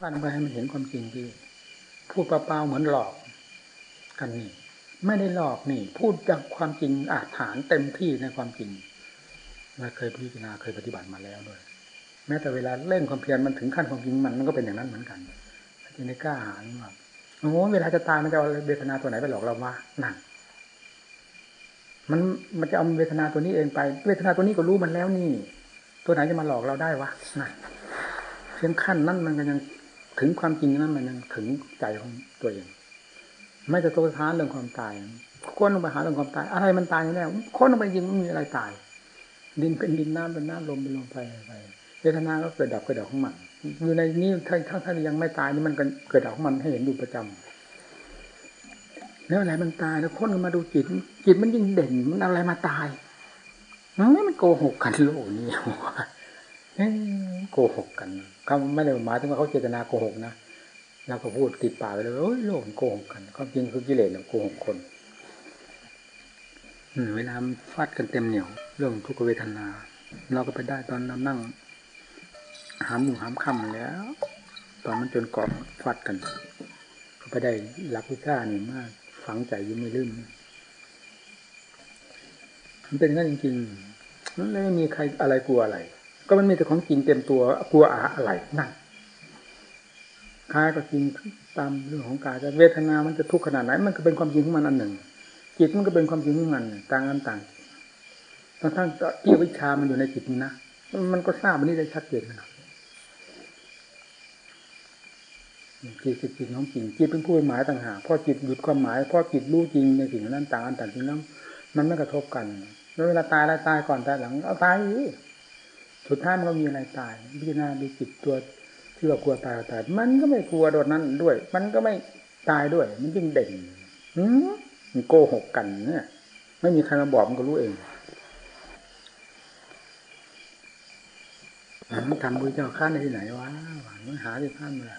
ว่าลงไปให้มันเห็นความจริงที่พูดเปล่าๆเหมือนหลอก กันนี่ ไม่ได้หลอกนี่ พูดจากความจริงอาจฐานเต็มที่ในความจริงเราเคยพิจารณาเคยปฏิบัติมาแล้วด้วย แม้แต่เวลาเล่นความเพียรมันถึงขั้นความจริงมันมันก็เป็นอย่างนั้นเหมือนกันจึงได้กล้าหาญว่าโอ้เวลาจะตายมันจะเอาเวทนาตัวไหนไปหลอกเราวะนั่นมันมันจะเอาเวทนาตัวนี้เองไป เวทนาตัวนี้ก็รู้มันแล้วนี่ ตัวไหนจะมาหลอกเราได้วะนั่นเพียงขั้นนั้นมันก็ยัง ถึงความจริงนั้นมันยังถึงใจของตัวเอง ไม่จะโทษท้าเรื่องความตายค้นลงไปหาเรื่องความตาย อะไรมันตายแน่ค้นลงไปจริงมันมีอะไรตาย ดินเป็นดินน้ำเป็นน้ำลมเป็นลมไฟไปเวทนาก็เกิดดับเกิดดับของมันอยู่ในนี้ถ้าถ้าถ้ายังไม่ตายนี่มันเกิดดับของมันให้เห็นอยู่ประจำแล้วอะไรมันตายแล้วค้นมาดูจิต จิตมันยิ่งเด่นมันอะไรมาตายมันมันโกหกกันโลกนี้โกหกกัน เขาไม่ได้หมายถึงว่าเขาเจตนาโกหกนะเราก็พูดติดปากไปเลยโอ้ยโลกโกหกกันความจริงคือกิเลสโกหกคนเวลาฟาดกันเต็มเหนียวเรื่องทุกเวทนา เราก็ไปได้ตอนเรานั่งหามหมู่หามค่ำแล้ว ตอนมันจนกรอบฟัดกันก็ไปได้หลักวิชานี่มากฝังใจยิ่งไม่ลืมมันเป็นงั้นจริงๆมันไม่มีใครอะไรกลัวอะไร ก็มันมีแต่ของจริงเต็มตัวกลัวอะไรนั่นกายก็จริงตามเรื่องของกายแต่เวทนา มันจะทุกข์ขนาดไหน มันก็เป็นความจริงของมันอันหนึ่ง จิตมันก็เป็นความจริงของมันต่างกันต่างทั้งทั้งที่ววิชามันอยู่ในจิตนี่นะมันก็ทราบมันนี่ได้ชัดเจนนาดจิตสิจิตของจริงจิตเป็นผู้หมายต่างหากพอจิตหยุดความหมายพอจิตรู้จริงในสิ่งนั้นต่างกันต่างจริงนั้นมันไม่กระทบกันแล้วเวลาตายแล้วตายก่อนตายหลังเอาตาย สุดท้ายมันก็มีอะไรตายพิจารณาดูจิตตัวที่ว่ากลัวตายตาย มันก็ไม่กลัวโดนนั้นด้วย มันก็ไม่ตายด้วย มันยิ่งเด่นอืมันโกหกกันเนี่ย ไม่มีใครมาบอกมันก็รู้เองทำบุญเจ้าข้าในที่ไหนวะหวังหาที่ท่านมา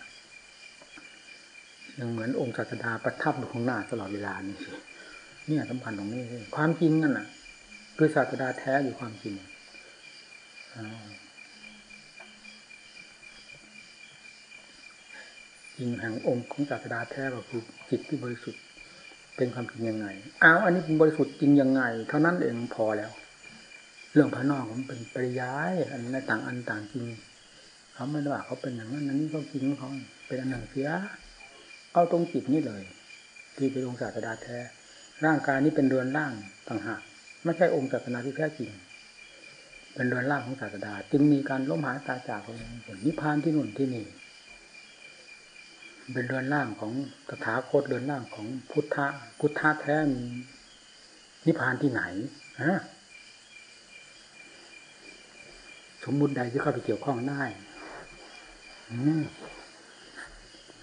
ยังเหมือนองค์ศาสดาประทับอยู่ข้างหน้าตลอดเวลานี่สิเนี่ยสำคัญตรงนี้ ความจริงนั่นน่ะ คือศาสดาแท้อยู่ความจริง จริงแห่งองค์ของศาสดาแท้ก็คือจิตที่บริสุทธิ์เป็นความจริงยังไงอ้าวอันนี้เป็นบริสุทธิ์จริงยังไง เท่านั้นเองพอแล้ว เรื่องภายนอกมันเป็นปริยายอันในต่างอันต่างจริงเขาไม่ได้ว่าเขาเป็นอย่างนั้นนั้นนี่เขาจริงเขาเป็นอันหนึ่งเสียเอาตรงจิตนี่เลย ที่เป็นองค์ศาสดาแท้ ร่างกายนี้เป็นเรือนร่างต่างหากไม่ใช่องค์ศาสนาที่แท้จริง เป็นเรือนร่างของศาสดา จึงมีการล้มหายตายจากไปนิพพานที่นู่นที่นี่ เป็นเรือนร่างของตถาคตเรือนร่างของพุทธะพุทธะแท้มีนิพพานที่ไหนฮะสมมุติใดที่เข้าไปเกี่ยวข้องได้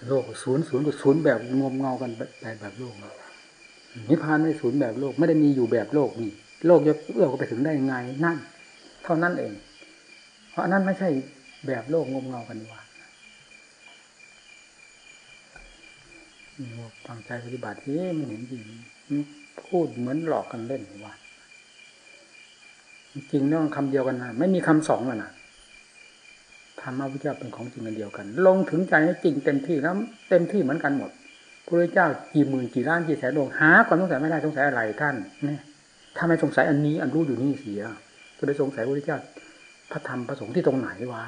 โลกศูนย์ศูนย์ศูนย์แบบงมเงากันแบบแบบโลกนิพพานไม่ศูนย์แบบโลก ไม่ได้มีอยู่แบบโลกนี่ โลกจะเอื้อไปถึงได้ยังไงนั่น เท่านั้นเอง เพราะนั้นไม่ใช่แบบโลกงมเงากันว่าตั้งใจปฏิบัติที่มันเห็นจริงพูดเหมือนหลอกกันเล่นว่าจริงเรื่องคำเดียวกันนะไม่มีคำสองอะนะธรรมะพุทธเจ้าเป็นของจริงอันเดียวกัน ลงถึงใจให้จริงเต็มที่แล้วเต็มที่เหมือนกันหมดพระเจ้ากี่หมื่นกี่ล้านกี่แสนดวงหาความสงสัยไม่ได้สงสัยอะไรท่านเนี่ยถ้าไม่สงสัยอันนี้อันรู้อยู่นี่เสีย ก็ได้สงสัยพระเจ้าพระธรรมพระสงฆ์ที่ตรงไหนวะ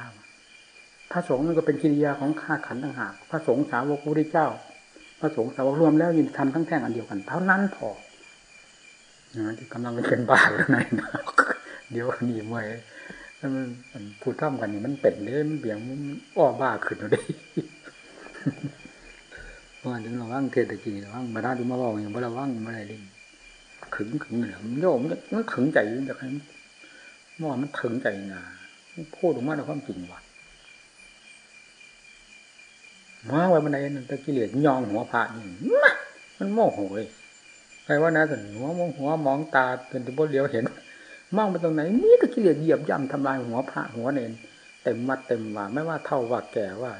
พระสงฆ์มันก็เป็นกิริยาของข้าขันต่างหาก พระสงฆ์สาวกพระเจ้า พระสงฆ์สาวกรวมแล้วยินทำทั้งแท่งอันเดียวกัน เท่านั้นพอที่กำลังเป็นบ้าแล้วนนะเดี๋ยวนี่เมื่อยแล้วมันพูดท่ากันนี่มันเป็นเลยมันเบี่ยงมันอ้อบ้าขึ้นเลยเพราะถึงเราว่างเทศตะกี้เราว่างมาได้ดูมาบอกอย่างว่าเราว่างมาอะไรดิขึงขึงเหนือมันโยมมันขึงใจยิ่งจากให้มอมันถึงใจนาพูดออกมาในความจริงว่ะมาไว้บันไดนั่นตะกี้เหลียยองหัวพระนี่มันโมโหเลยใครว่านะแต่หัวมองหัวมองตาเป็นตัวเลี้ยวเห็นมองไปตรงไหนนี่ตะกี้เหลียเหยียบย่ำทำลายหัวพระหัวเนนเต็มมัดเต็มว่าไม่ว่าเท่าว่าแก่ว่า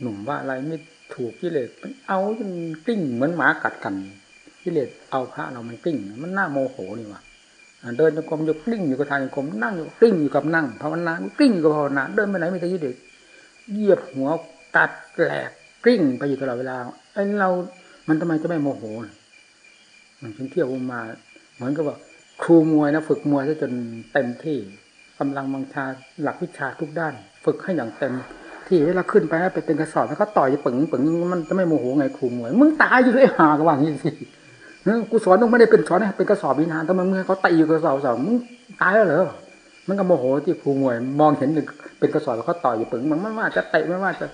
หนุ่มว่าอะไรไม่ถูกกิเลสเอาจนกิ้งเหมือนหมากัดกันกิเลสเอาพระเรามันกิ้ง มันน่าโมโหนี่ว่ะ เดินจงกรมอยู่กลิ้งอยู่กับทางจงกรมนั่งอยู่กลิ้งอยู่กับนั่งภาวนากลิ้งอยู่กับภาวนาเดินไปไหนไม่ได้ยึดเด็กเหยียบหัวกัดแหลกกลิ้งไปอยู่ตลอดเวลาไอ้เรามันทำไมจะไม่โมโหมันเที่ยวมา เหมือนกับว่าครูมวยนะฝึกมวยซะจนเต็มที่กำลังบังชาหลักวิชาทุกด้าน ฝึกให้อย่างเต็ม ที่เวลาขึ้นไปไปเป็นกระสอบแล้วเขาต่อยปึงปึงมันจะไม่โมโหไงครูมวยมึงตายอยู่เลยหากว่างี้สิ กูสอนต้องไม่ได้เป็นสอนให้เป็นกระสอบวินานแต่มันเมื่อเขาตีอยู่กระสอบสองมึงตายแล้วเหรอมันก็โมโหที่ครูมวย มองเห็นเป็นกระสอบแล้วเขาต่อยอยู่ปึงมันไม่ว่าจะเตะไม่ว่าจะ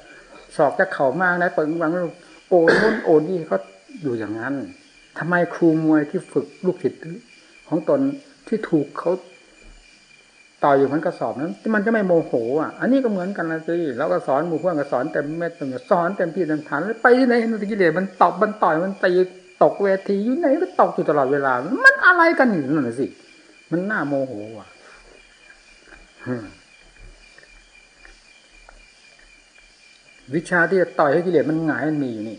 สอกจะเข่ามากนะปึงวังโอนนู้นโอนนี่เขาอยู่อย่างนั้นทำไมครูมวยที่ฝึกลูกศิษย์ของตนที่ถูกเขาต่อยอยู่มันกระสอบนั้นมันจะไม่โมโหอะอันนี้ก็เหมือนกันนะสิแล้วก็สอนหมู่เพื่อนก็สอนเต็มเม็ดเต็มสอนเต็มที่เต็มฐานไปที่ไหนมันกิเลสมันตอบมันต่อยมันตี ตกเวทีอยู่ไหนก็ตกอยู่ตลอดเวลา มันอะไรกันอยู่นั่นสิ มันน่าโมโหว่ะวิชาที่จะต่อยให้กิเลสมันหงายมันมีอยู่นี่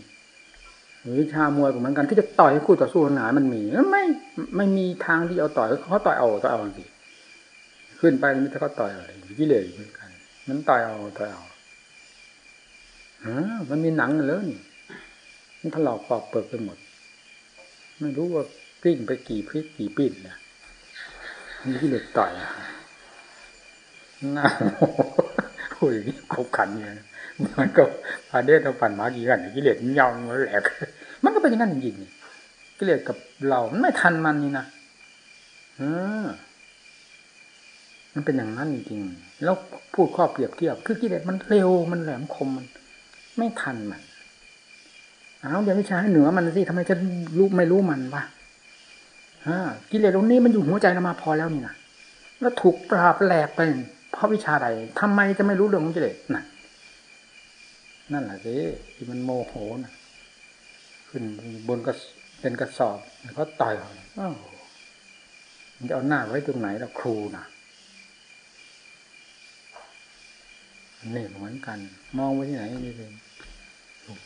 วิชามวยเหมือนกันที่จะต่อยให้คู่ต่อสู้หงายมันมีไม่ไม่มีทางที่เอาต่อยเขาต่อยเอาต่อยเอาสิขึ้นไปมันจะเขาต่อยอะไรกิเลสเหมือนกัน มันต่อยเอาต่อยเอาฮะมันมีหนังเลยนี่มันถลอกปอกเปิดไปหมด ไม่รู้ว่ากลิ้งไปกี่พริกกี่ปิ้นเนี่ยมีกิเลสต่อยน่าโอ้ยคบขันเนี่ยมันก็พาเดชเอาปั่นมากี่กันกิเลสมันยาวมันแหลกมันก็เป็นอย่างนั้นจริงกิเลสกับเรา มันไม่ทันมันนี่นะเออมันเป็นอย่างนั้นจริงแล้วพูดข้อเปรียบเทียบ คือกิเลสมันเร็วมันแหลมคมมัน ไม่ทันมัน เอาเดี๋ยววิชาให้เหนือมันสิทำไมจะรู้ไม่รู้มันวะกิเลสตรงนี้มันอยู่หัวใจเรามาพอแล้วนี่นะแล้วถูกปราบแหลกไปเพราะวิชาใดทำไมจะไม่รู้เรื่องของกิเลสน่ะ นั่นแหละสิที่มันโมโหนะขึ้นบนกระเป็นกระสอบเขาต่อยอ้ามันจะเอาหน้าไว้ตรงไหนแล้วครูนะนี่เหมือนกัน มองไว้ที่ไหนนี่เลย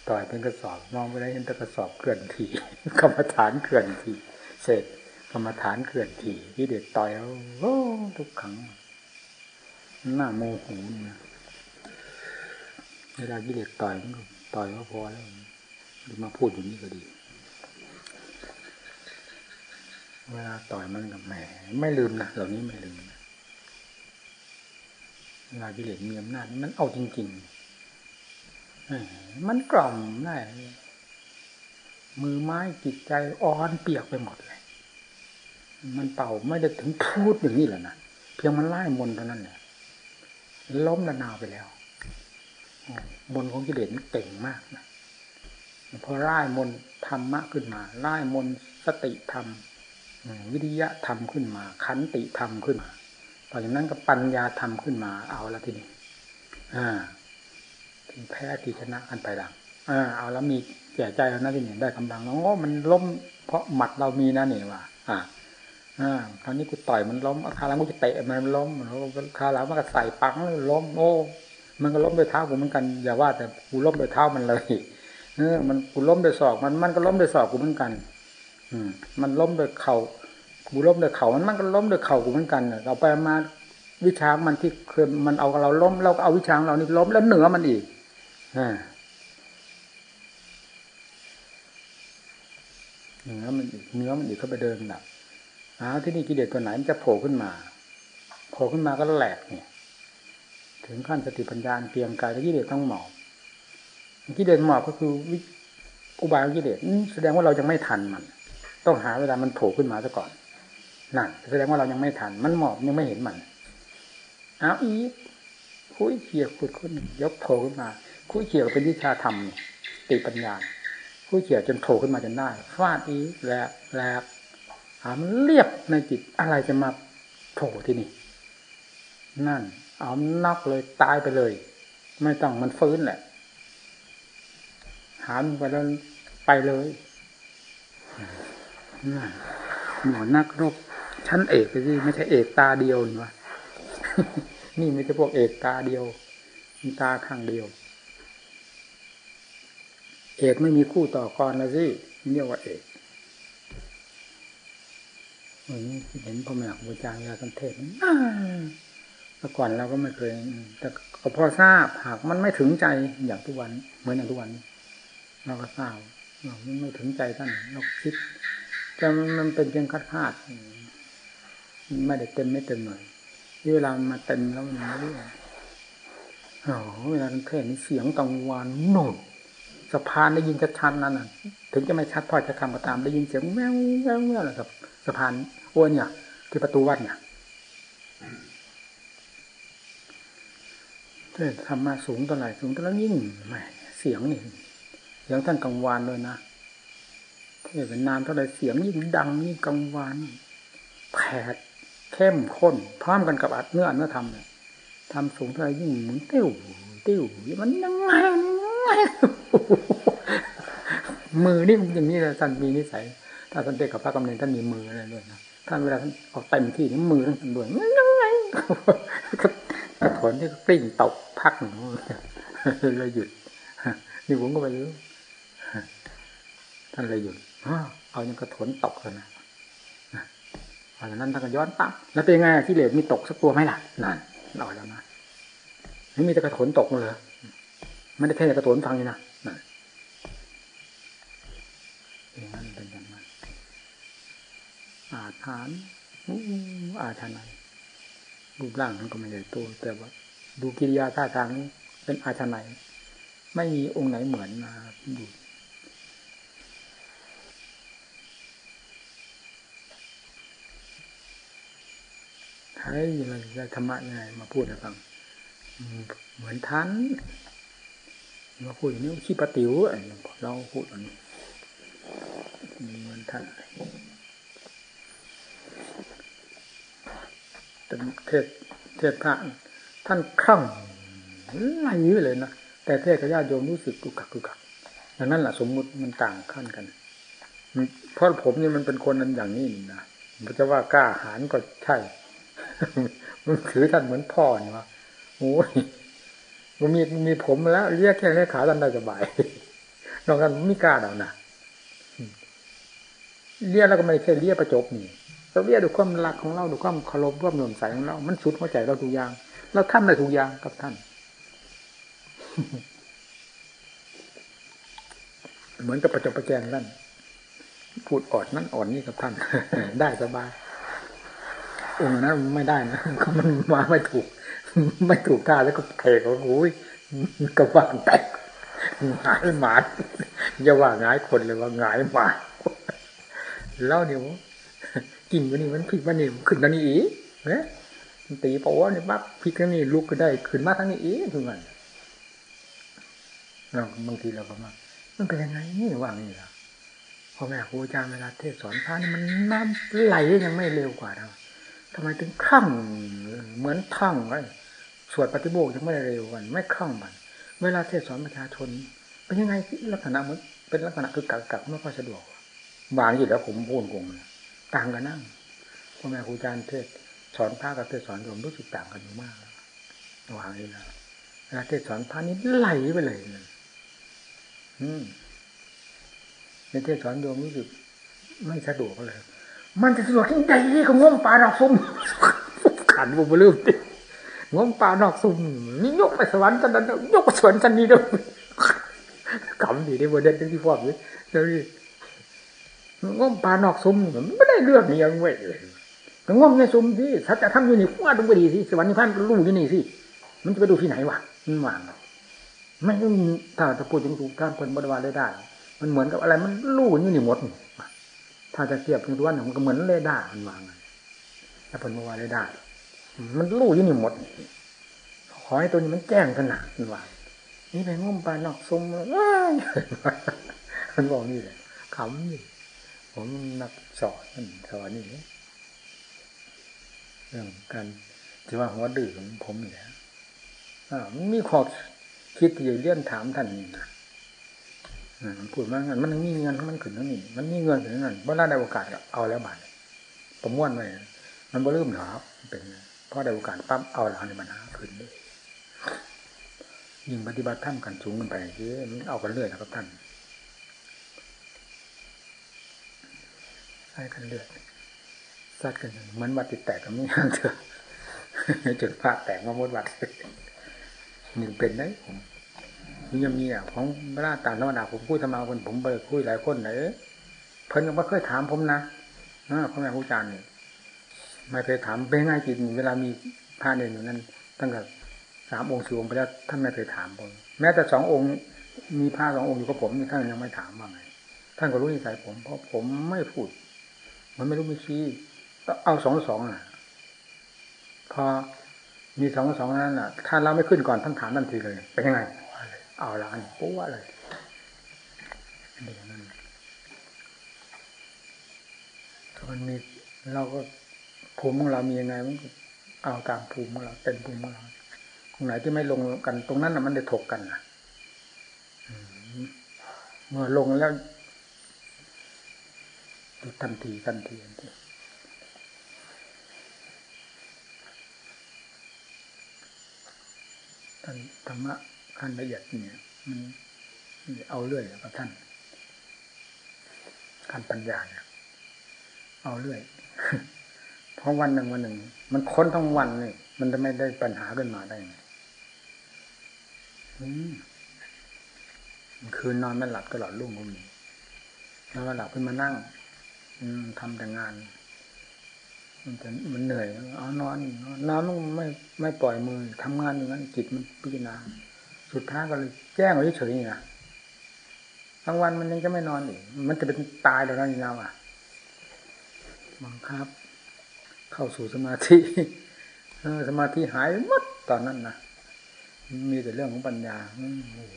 ต่อยเป็นกระสอบมองไปได้เห็นแต่กระสอบเกลื่อนทีกรรมฐานเกลื่อนทีเสร็จกรรมฐานเกลื่อนทีที่เด็กต่อยแล้วทุกขังหน้าโมโหนะเวลากิเลสต่อยมันก็ต่อยก็พอแล้วมาพูดอย่างนี้ก็ดี เวลาต่อยมันกับแหมไม่ลืมนะเหล่านี้ไม่ลืมนะเวลากิเลสมีอำนาจมันเอาจริง ๆ มันกล่อมได้มือไม้จิตใจอ่อนเปียกไปหมดเลย มันเป่าไม่ได้ถึงพูดอย่างนี้แหละนะเพียงมันไล่มนเท่านั้นแหละล้มระนาวไปแล้วมนของกิเลสนี่เก่งมากนะพอไล่มนธรรมะขึ้นมาไล่มนสติธรรมวิริยะธรรมขึ้นมา ขันติธรรมขึ้นมาต่อจากนั้นก็ปัญญาธรรมขึ้นมาเอาละทีนี้อ่า แพ้ที่ชนะกันไปดังอ่าเอาแล้วมีแก่ใจแล้วนะที่นี่ได้กำลังแล้วโอ้มันล้มเพราะหมัดเรามีนะเนี่ยว่าอ่าอ่าคราวนี้กูต่อยมันล้มคราวหลังกูจะเตะมันล้มแล้วคราวหลังมันก็ใส่ปังล้มโอ้มันก็ล้มด้วยเท้ากูเหมือนกันอย่าว่า แต่กูล้มด้วยเท้ามันเลยเออมันกูล้มด้วยศอกมันมันก็ล้มด้วยศอกกูเหมือนกัน อืม มันล้มด้วยเข่ากูล้มด้วยเข่ามันมันก็ล้มด้วยเข่ากูเหมือนกันเราไปมาวิชามันที่เคยมันเอาเราล้มเราก็เอาวิชาเรานี่ล้มแล้วเหนือมันอีก เนื้อมันอีกเนื้อมันอีกเข้าไปเดินหนักอ้าวที่นี่กิเลสตัวไหนมันจะโผล่ขึ้นมาโผล่ขึ้นมาก็แหลกเนี่ย ถึงขั้นสติปัญญาเพียงกายแล้วกิเลสต้องหมอบกิเลสหมอบก็คือวิอุบายกิเลสแสดงว่าเรายังไม่ทันมัน ต้องหาเวลามันโผล่ขึ้นมาซะก่อนนั่นแสดงว่าเรายังไม่ทัน มันหมอบยังไม่เห็นมันเอาอีกคุยเขี่ยขุดขึ้นยกโผล่ขึ้นมา คุยเขี่ยเป็นวิชาธรรมติปัญญาคุยเขี่ยจนโผล่ขึ้นมาจนได้ฟาดอีแหลกแหลกหามันเรียบในจิตอะไรจะมาโผล่ที่นี่นั่น เอานักเลยตายไปเลย ไม่ต้องมันฟื้นแหละ หามไปแล้วไปเลยนั่นหมอนักรบชั้นเอกไปสิไม่ใช่เอกตาเดียวนี่วะนี่ไม่ใช่พวกเอกตาเดียวมีตาข้างเดียว เอกไม่มีคู่ต่อกรนะสิเรียกว่าเอกเห็นพ่อแม่ครูอาจารย์ยาสันเทศเมื่ก่อนเราก็ไม่เคย แต่ก็พอทราบหากมันไม่ถึงใจอย่างทุกวัน เหมือนอย่างทุกวันเราก็ทราบมันไม่ถึงใจท่านเราคิดแต่มันเป็นเพียงคาดคาดไม่ได้เต็มไม่เต็มหน่อยที่เวลามาเต็มแล้วมันไม่รู้อ๋อเวลาเทศนี่เสียงกังวานโน่น สะพานได้ยินชัดๆนั่นน่ะ ถึงจะไม่ชัดพอจะคำก็ตามได้ยินเสียงแววแววแววแหละครับสะพานโอ้เนี่ย ที่ประตูวัดเนี่ยเทศทำมาสูงต่อไหร่สูงต่อแล้วยิ่งแหมเสียงนี่เสียงท่านกังวานเลยนะเทศเป็นนานเท่าไรเสียงยิ่งดังยิ่งกังวานแผดเข้มข้นพร้อมกันกับอัดเนื้อเนื้อทำเนี่ยทำสูงเท่าไรยิ่งหมุนติ้วติ้วมันยังไง มือนี่มันอย่างนี้เลยท่านมีนิสัย ถ้าท่านเด็กกับพระกำเนิดท่านมีมืออะไรด้วยนะท่านเวลาท่านเอาเต็มที่นี่มือท่านด้วยยังไงกระถนที่กลิ้งตกพักหนึ่งเลยหยุดนี่ผมก็ไปรู้ท่านเลยหยุดเอายังกระถนตกเลยนะหลังจากนั้นท่านก็ย้อนปั๊บแล้วเป็นไงที่เหลือมีตกสักตัวไหมล่ะนั่นเราแล้วนะไม่มีแต่กระถนตกเลย ไม่ได้เทศกระถนฟังเลยนะนั่นอย่างนั้นเป็นอย่างนั้นอาถานอาชานายรูปร่างนั้นก็ไม่ใหญ่โตแต่ว่า ดูกิริยาท่าทางเป็นอาชานายไม่มีองค์ไหนเหมือนมาดูใช้อะไรได้ธรรมะยังไงมาพูดให้ฟังเหมือนท่าน มาพูดอย่างนี้ขี้ปติ๋วเราพูดอย่างนี้เหมือนท่านเทศเทศพระท่านคลั่งไหลเลยนะแต่เทศกับญาติโยมรู้สึกกุกกักกุกกักดังนั้นแหละสมมุติมันต่างขั้นกันเพราะผมนี่มันเป็นคนนั้นอย่างนี้นะมันจะว่ากล้าหาญก็ใช่ มันถือท่านเหมือนพ่อนี่วะโอ้ย มันมีมีผมแล้วเรียกแค่แค่ขาท่านได้สบายนอกจากไม่กล้าเดานะเรียกแล้วก็ไม่ใช่เรียกประจบนี่เราเรียกดูความรักของเราดูความเคารพความเหนื่อมใสของเรา มันสุดหัวใจเราทุกอย่างเราทำได้ทุกอย่างกับท่าน เหมือนกับประจบประแจงนั่นพูดอ่อนนั่นอ่อนนี่กับท่าน ได้สบายองค์นั้นไม่ได้นะก็มันมาไม่ถูก ไม่ถูกท่าแล้วก็เทก็โอ้ยกระว่างแตกหงายหมาอย่าว่าหงายคนเลยว่าหงายหมาเล่าเนี่ยกินวันนี้มันผิดวันนี้ขึ้นทันนี้อีกเนี่ยตีปะวะเนี่ยปั๊บพลิกทันนี้ลุกก็ได้ขึ้นมาทั้งนี้อีกทุกวันเราบางทีเราก็มามันเป็นยังไงนี่ว่างนี่ล่ะพ่อแม่ครูอาจารย์เวลาเทศสอนพระนี่มันน้ำไหลยังไม่เร็วกว่าเราทำไมถึงคลั่งเหมือนทั่งไว้ส วดปฏิโมกยังไม่เร็วกันไม่คลั่งมัน เวลาเทศสอนประชาชน เป็นยังไงลักษณะมันเป็นลักษณะคือกักกักไม่ค่อยสะดวกวางอยู่แล้วผมพูดกงต่างกันนั่งพ่อแม่ครูอาจารย์เทศสอนพระกับเทศสอนโยมรู้สึกต่างกันอยู่มากวางอยู่แล้วเวลาเทศสอนพระนี่ไหลไปเลยอืมในเทศสอนโยมรู้สึกไม่สะดวกเลย มันจะสะดวกที่ใดที่เขาง้มปลาดอกซุ่มขันบุบลืมดิ ง้มปลาดอกซุ่มนี่ยกไปสวรรค์จันนั้นยกไปสวรรค์จันนี้ด้วยกำดีได้บนเด็ดที่พ่อเลยเดี๋ยวนี้ง้มปลานอกซุ่มไม่ได้เรื่องนี้ยังเว้ยเลยก็งมในซุ่มสิถ้าจะทำอยู่นี่ว่าดูไปดีสิสวรรค์นิพพานรู้อยู่นี่สิมันจะไปดูที่ไหนวะมันว่างไม่ต้องถ้าจะพูดถึงถูกท่านคนบริวารได้ได้มันเหมือนกับอะไร มันรู้อยู่นี่หมดถ้าจะเทียบถึงตัวนั้นมันก็เหมือนเลด้ามันวางถ้าผลบริวารได้ได้ มันรู้อยู่นี่หมด ขอให้ตัวนี้มันแจ้งขนาดมันวางนี่ไปง้มปลานอกซุ่มมันบอกนี่เลยขำนี่ผมนักสอนสอนนี่เรื่องการที่ว่าหัวดื้อของผมนี่แหละมันมีข้อคิดที่เลื่อนถามท่านนี่นะพูดมางั้นมันมีเงินมันขึ้นทั้งนี้ มันมีเงินถึงนั้นเมื่อได้โอกาสเอาแล้วบาทประมวลไว้มันบ่ลืมหรอเป็น พราะได้โอกาสปั๊บเอาแล้วในปัญหาขึ้นด้วยยิ่งปฏิบัติธรรมกันสูงกันไปเยอะมันเอากันเรื่อยนะครับท่านใช้กันเลือดซัดกันเหมือนวัดติดแตกกันไม่ห่างเถอะจุดพระแตกมาหมดวัดหนึ่งเป็นได้ผมนี่ยังมีอะของเวลาต่างนวนาผมพูดธรรมาคนผมไปคุยหลายคนไหนเพิ่นก็ไม่เคยถามผมนะพ่อแม่ครูอาจารย์เนี่ย ไม่เคยถามเป็นไงจิตเวลามีพระเนรอยู่นั้น ตั้งแต่สามองค์สี่องค์ไปแล้วท่านไม่เคยถามผมแม้แต่สององค์มีพระสององค์อยู่กับผมท่านยังไม่ถามว่าไงท่านก็รู้นิสัยผมเพราะผมไม่พูด มันไม่รู้ไม่ชี้เอาสองสองอะ พอมีสองสองนั้นอะ ถ้าเราไม่ขึ้นก่อนท่านถามทันทีเลยเป็นยังไง เอาละอันปุ๊บเลยเป็นอย่างนั้นถ้ามันมีเราก็ ภูมิของเรามียังไงมันเอาตามภูมิของเราเป็นภูมิของเราตรงไหนที่ไม่ลงกัน ตรงนั้นน่ะมันได้ถกกันนะเมื่อลงแล้วทันทีทันทีทันทีท่านธรรมะขั้นละเอียดเนี่ย มันเอาเรื่อยกับท่านขั้นปัญญาเนี่ยเอาเรื่อย เพราะวันหนึ่งวันหนึ่ง มันค้นทั้งวันนี่มันจะไม่ได้ปัญหาขึ้นมาได้ไงคืนนอนไม่หลับตลอดรุ่งก็มีนอนไม่หลับขึ้นมานั่งทำแต่งาน มันจะมันเหนื่อยเอานอนนอนมันไม่ไม่ปล่อยมือทำงานอย่างนั้นจิตมันพิจารณาสุดท้ายก็เลยแจ้งไว้เฉยๆนะกลางวันมันยังจะไม่นอนอีกมันจะเป็นตายแล้วนะนี่เราอะบังคับ เข้าสู่สมาธิสมาธิหายหมดตอนนั้นนะมีแต่เรื่องของปัญญาโอ้โห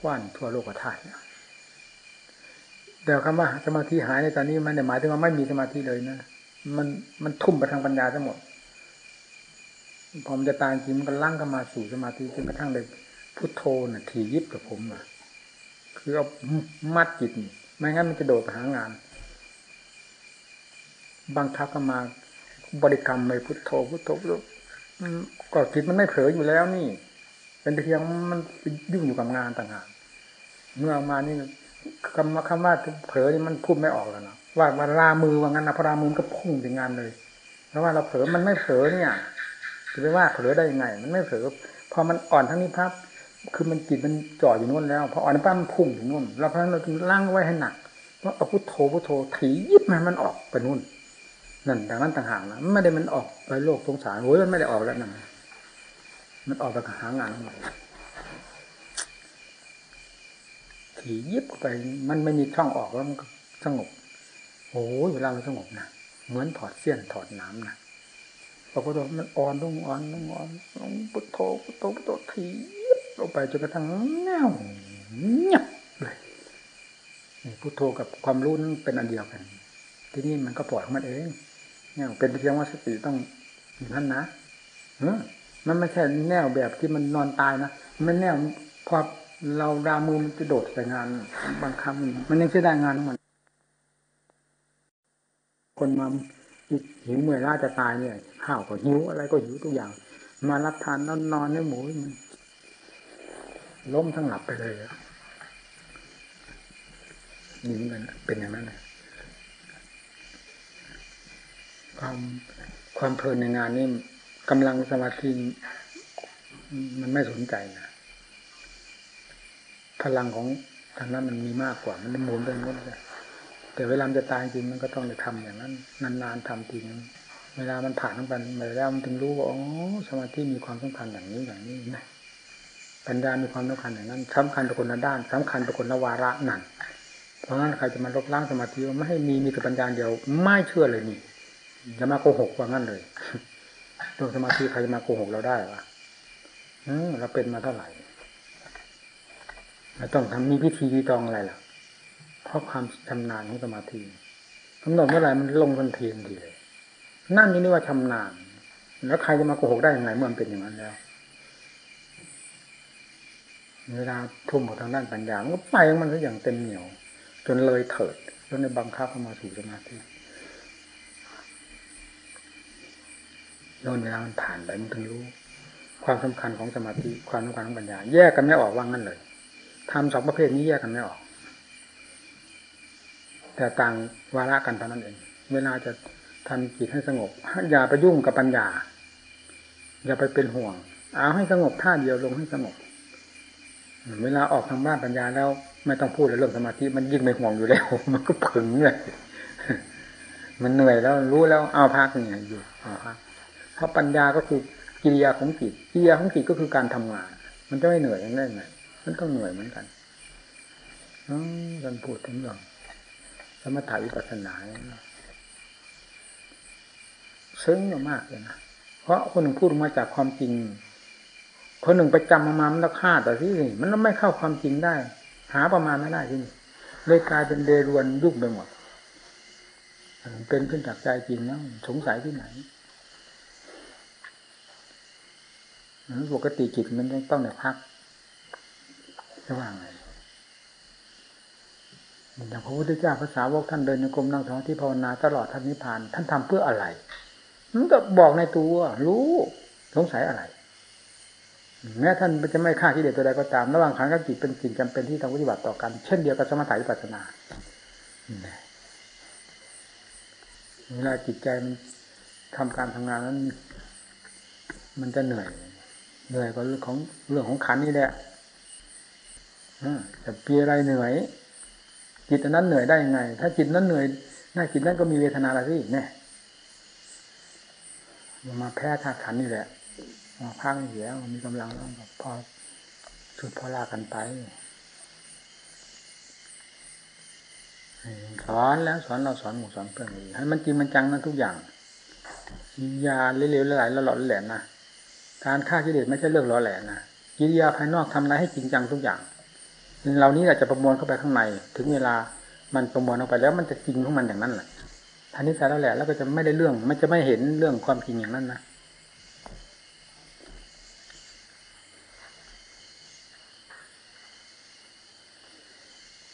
กว้านทั่วโลกธาตุเนี่ยแต่คำว่าสมาธิหายในตอนนี้มันหมายถึงว่าไม่มีสมาธิเลยนะมันมันทุ่มไปทางปัญญาทั้งหมดพอมันจะตายจริงมันก็ลั่งก็มาสู่สมาธิจนกระทั่งเลยพุทโธน่ะถี่ยิบกับผมอะคือเอามัดจิตไม่งั้นมันจะโดดไปหางาน บางทักก็มา บริกรรมไปพุทโธพุทโธพุทโธก็จิตมันไม่เผลออยู่แล้วนี่ เป็นเพียงมันยุ่งอยู่กับงานต่างหากเมื่อมานี่คำว่าคำว่าเผลอนี่มันพูดไม่ออกแล้วนะว่าว่ารามือว่างั้นนะพอรามือก็พุ่งถึงงานเลยเพราะว่าเราเผลอมันไม่เผลอเนี่ยจะไปว่าเผลอได้ยังไง มันไม่เผลอพอมันอ่อนทั้งนี้พับคือมันจิตมันจ่ออยู่นู่นแล้วพออ่อนปั๊บมันพุ่งถึงนู่นเราเพราะนั้นเราจึงล่างไว้ให้หนักเพราเอาพุทโธพุทโธถียิบมันมันออกไปนู่น นั่นดังนั้นต่างหากนะไม่ได้มันออกไปโลกสงสารโอ้ยมันไม่ได้ออกแล้วนั่นมันออกไปหางานของมันถี่ยิบไป มันไม่มีช่องออกแล้วมันก็สงบโอ้ยเวลามันสงบนะเหมือนถอดเสี้ยนถอดน้ำนะพอพุทโธมันอ่อนลงอ่อนลงอ่อนลงพุทโธพุทโธพุทโธถี่ยิบลงไปจนกระทั่งเงาเงียบเลยนี่พุทโธกับความรู้นั้นเป็นอันเดียวกัน ที่นี่มันก็ปล่อยของมันเอง เนี่ยเป็นเพียงว่าสติต้องอยู่นั่นนะเออมันไม่ใช่แนวแบบที่มันนอนตายนะมันแนวพอเราดามือมันจะโดดใส่งานบางคำมันยังใช้ได้งานมัน คนมาหิวเมื่อยล้าจะตายเนี่ยข้าวก็หิวอะไรก็หิวทุกอย่าง มารับทานนอนนอนเนี่ยหมูมันล้มทั้งหลับไปเลยนี่เหมือนกันเป็นอย่างนั้นเลย ความความเพลินในงานนี่กำลังสมาธิมันไม่สนใจนะพลังของทางนั้นมันมีมากกว่า มันหมุนไปหมดเลยแต่เวลาจะตายจริงมันก็ต้องไปทำอย่างนั้นนานๆทำทีนึงเวลามันผ่านทั้งวันไปแล้วมันถึงรู้ว่าอ๋อสมาธิมีความสำคัญอย่างนี้อย่างนี้นะปัญญามีความสำคัญอย่างนั้นสำคัญต่อคนละด้านสำคัญต่อคนละวาระนั่นเพราะงั้นใครจะมาลบล้างสมาธิไม่ให้มีมีแต่ปัญญาเดียวไม่เชื่อเลยนี่ จะมาโกหกว่างั้นเลยตัวสมาธิใครจะมาโกหกเราได้วะเออเราเป็นมาเท่าไหร่ต้องทำมีพิธีรีตองอะไรล่ะ เพราะความชำนาญของสมาธิกำหนดเมื่อไหร่มันลงทันทีทันทีเลย นั่นนี่นี่ว่าชำนาญ แล้วใครจะมาโกหกได้ยังไงเมื่อมันเป็นอย่างนั้นแล้วเวลาทุ่มออกทางด้านปัญญามันก็ไปมันก็อย่างเต็มเหนียว จนเลยเถิดแล้วในบังคับเข้ามาสู่สมาธิ โน่นเวลามันผ่านไปมันถึงรู้ ความสำคัญของสมาธิความสำคัญของปัญญา แยกกันไม่ออกว่างั้นเลยทำสองประเภทนี้แยกกันไม่ออก แต่ต่างวาระกันเท่านั้นเอง เวลาจะทำจิตให้สงบอย่าไปยุ่งกับปัญญา อย่าไปเป็นห่วง เอาให้สงบท่าเดียวลงให้สงบ เวลาออกทางบ้านปัญญาแล้ว ไม่ต้องพูดเรื่องสมาธิมันยิ่งไม่ห่วงอยู่แล้ว มันก็ผึ่งเลยมันเหนื่อยแล้วรู้แล้วเอาพักเนี่ยอยู่เอาพัก ราะปัญญาก็คือกิริยาของจิตกิริยาของจิตก็คือการทำงาน มันจะไม่เหนื่อยยังไงไงมันต้องเหนื่อยเหมือนกันกันพูดถึงเรื่องสมถะวิปัสสนาซึ้งมากเลยนะเพราะคนหนึ่งพูดมาจากความจริง คนหนึ่งไปจำมามามันแล้วฆ่าแต่ที่นี่มันไม่เข้าความจริงได้ หาประมาณไม่ได้ที่นี่เลยกลายเป็นเดรวนยุ่งไปหมดเป็นขึ้นจากใจจริงแล้วสงสัยที่ไหน ปกติจิตมันต้องในพักจะว่าไงอย่างพระพุทธเจ้าภาษาวกท่านเดินในกรมนั่งสมาธิภาวนาตลอดท่านนิพพาน ท่านทำเพื่ออะไรมันก็บอกในตัว รู้สงสัยอะไร แม้ท่านจะไม่ฆ่าที่เด็ดตัวใดก็ตามระหว่างขันกับจิตเป็นสิ่งจำเป็นที่ต้องปฏิบัติต่อกัน เช่นเดียวกับสมถะวิปัสสนาเวลาจิตใจมันทำการทำงานนั้น มันจะเหนื่อย เหนื่อยก็เรื่องของเรื่องของขันนี่แหละจะปีอะไรเหนื่อย จิตนั้นเหนื่อยได้ยังไง ถ้าจิตนั้นเหนื่อยหน้าจิตนั้นก็มีเวทนาละสิเนี่ยมาแพ้ธาตุขันนี่แหละ มาพังเสียมันมีกำลังแล้วพอสุดพอลากันไปสอนแล้วสอนเราสอนหมู่สอนเพื่อนให้มันจริงมันจังนะทุกอย่างยาเร็วๆหลายๆหลอๆแหลนนะ การฆ่ากิเลสไม่ใช่เรื่องล่อแหลนนะกิริยาภายนอกทำอะไรให้จริงจังทุกอย่างเรานี้อาจจะประมวลเข้าไปข้างใน ถึงเวลามันประมวลออกไปแล้วมันจะจริงของมันอย่างนั้นแหละท่านี้สาแล้วแหละแล้วก็จะไม่ได้เรื่อง มันจะไม่เห็นเรื่องความจริงอย่างนั้นนะ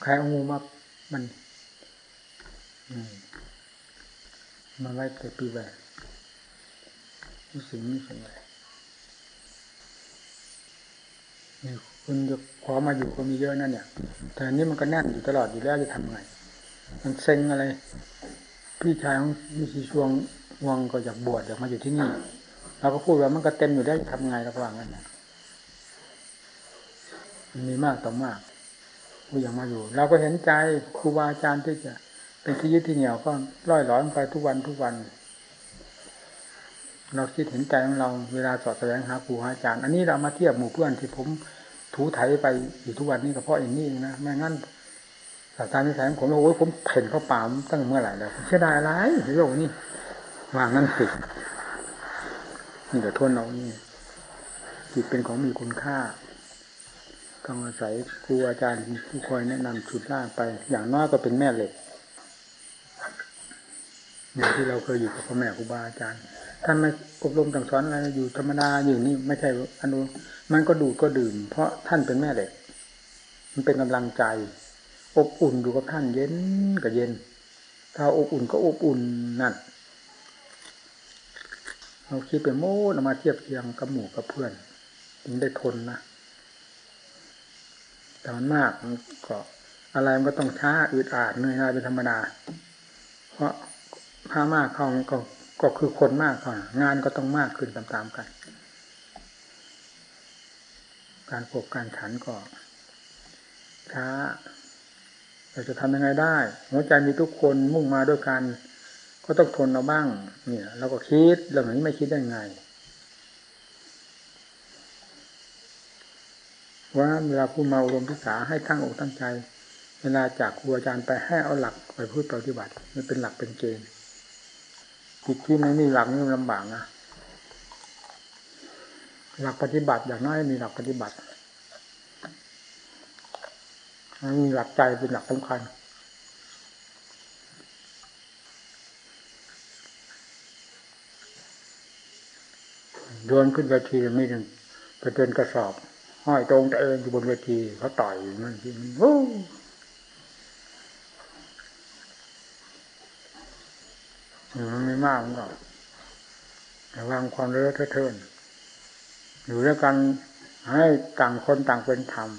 ใครเอางูมา มันมาไว้แต่ปีแหวนรู้สึกนี่สึกอะไรนี่ คุณจะขอมาอยู่ก็มีเยอะนั่นเนี่ยแต่อันนี้มันก็แน่นอยู่ตลอดอยู่แล้วจะทำไง มันเซ็งอะไร พี่ชายของมิชิช่วงวังก็อยากบวชอยากมาอยู่ที่นี่เราก็พูดว่ามันก็เต็มอยู่ได้ทำไงราก็ว่างนั้นนะมันมีมากต่อมากผู้อยากมาอยู่ เราก็เห็นใจครูบาอาจารย์ที่จะเป็นที่ยึดที่เหนี่ยวก็ร่อยหลอนไปทุกวันทุกวัน เราคิดเห็นใจของเราเวลาสอดแสดงหาครูอาจารย์ อันนี้เรามาเทียบหมู่เพื่อนที่ผมถูไถไปอยู่ทุกวันนี้ก็เพราะอย่างนี้นะไม่งั้นสตาร์นิสัยของผมโอ้ยผมเพ่นเขาป่ามตั้งเมื่อไหร่แล้วเสียดายอะไรโลกนี้วางนั่นสินี่แต่ทวนเรานี่จิตเป็นของมีคุณค่าต้องอาศัยครูอาจารย์ผู้คอยแนะนำชุดล่าไป อย่างน้อยก็เป็นแม่เหล็กอย่างที่เราเคยอยู่กับพ่อแม่ครูบาอาจารย์ ท่านไม่อบรมต่างสอนอะไรอยู่ธรรมดาอยู่นี่ไม่ใช่อนุมันก็ดูดก็ดื่ม เพราะท่านเป็นแม่เหล็ก มันเป็นกำลังใจ อบอุ่นอยู่กับท่านเย็นกับเย็น ถ้าอบอุ่นก็อบอุ่นนั่นเราคิดไปโม้นมาเทียบเทียงกับหมู่กับเพื่อนถึงได้ทนนะแต่มันมากมันก็อะไรมันก็ต้องช้าอึดอัดเหนื่อยล้าเป็นธรรมดา เพราะผ้ามากเข้าก็ ก็คือคนมากเขางานก็ต้องมากขึ้นตามๆกัน การปกการฉันก็ช้าเราจะทำยังไงได้หัวใจมีทุกคนมุ่งมาด้วยกัน ก็ต้องทนเราบ้าง เนี่ย เราก็คิดเรื่องนี้ไม่คิดได้ไงว่าเวลาผู้มาอบรมศึกษาให้ตั้งอกตั้งใจ เวลาจากครูอาจารย์ไปให้เอาหลักไปพูดปฏิบัติ มันเป็นหลักเป็นเกณฑ์ จิตที่ไม่มีหลักนี่ลำบากนะหลักปฏิบัติอย่างน้อยมีหลักปฏิบัติมีหลักใจเป็นหลักสำคัญโดนขึ้นเวทีไม่ถึงไปเป็นกระสอบ ห้อยตรงแต่เองอยู่บนเวทีเขาต่อยมันที่มันวู้ มันไม่มากมันก็ระวังความเลือเทินอยู่ด้วยกันให้ต่างคนต่างเป็นธรรม